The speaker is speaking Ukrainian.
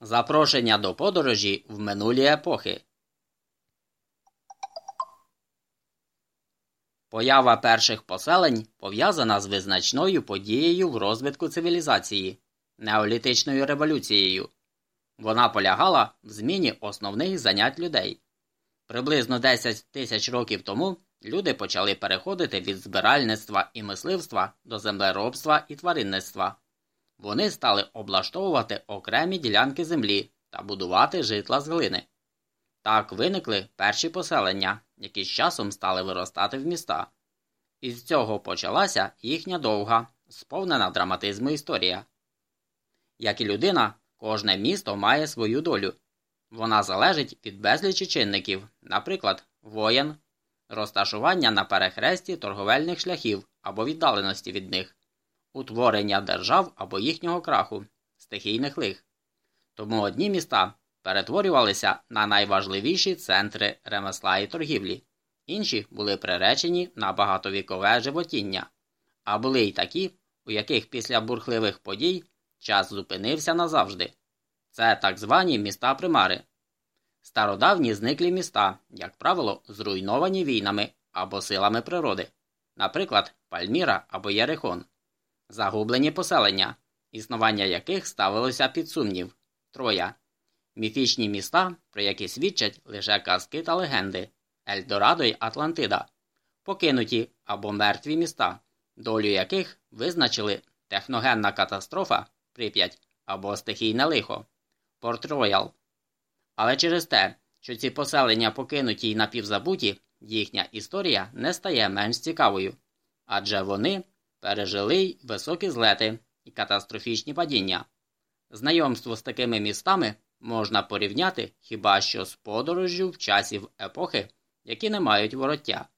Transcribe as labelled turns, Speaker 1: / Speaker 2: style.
Speaker 1: Запрошення до подорожі в минулі епохи. Поява перших поселень пов'язана з визначною подією в розвитку цивілізації неолітичною революцією. Вона полягала в зміні основних занять людей. Приблизно 10 тисяч років тому люди почали переходити від збиральництва і мисливства до землеробства і тваринництва. Вони стали облаштовувати окремі ділянки землі та будувати житла з глини. Так виникли перші поселення, які з часом стали виростати в міста. Із цього почалася їхня довга, сповнена драматизму історія. Як і людина, кожне місто має свою долю. Вона залежить від безлічі чинників, наприклад, воєн, розташування на перехресті торговельних шляхів або віддаленості від них, утворення держав або їхнього краху, стихійних лих. Тому одні міста перетворювалися на найважливіші центри ремесла і торгівлі, інші були приречені на багатовікове животіння, а були й такі, у яких після бурхливих подій час зупинився назавжди. Це так звані міста примари. Стародавні зниклі міста, як правило, зруйновані війнами або силами природи, наприклад, Пальміра або Єрихон, загублені поселення, існування яких ставилося під сумнів, Троя, міфічні міста, про які свідчать лише казки та легенди, Ельдорадо й Атлантида, покинуті або мертві міста, долю яких визначили техногенна катастрофа Прип'ять або стихійне лихо. Порт-Роял. Але через те, що ці поселення покинуті й напівзабуті, їхня історія не стає менш цікавою, адже вони пережили високі злети і катастрофічні падіння. Знайомство з такими містами можна порівняти хіба що з подорожжю в часів епохи, які не мають вороття.